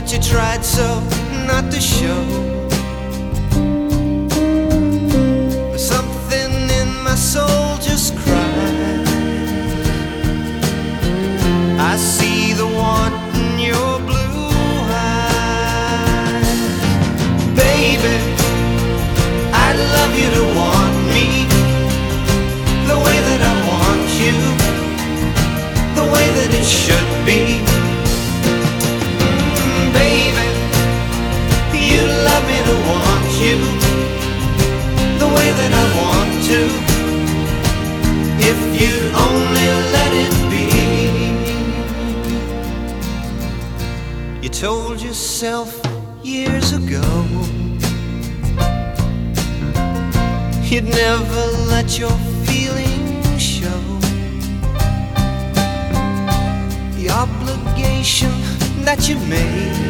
what you tried so not to show. Something in my soul just cried. I see the want in your blue eyes, baby. I'd love you to want me the way that I want you, the way that it should be. To want you, the way that I want to, if you'd only let it be. You told yourself years ago. You'd never let your feelings show the obligation that you made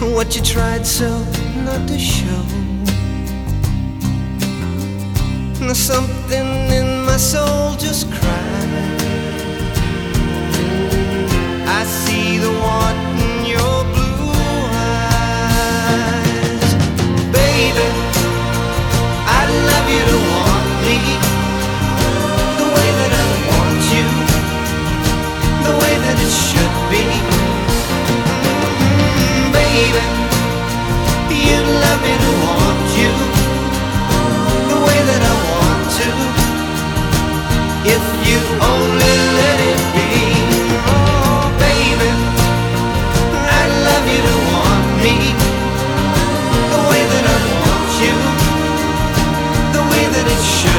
what you tried so not to show. Something in my soul just cried. I see the want in your blue eyes, baby. I'd love you to want me the way that I want you, the way that it should be. shine.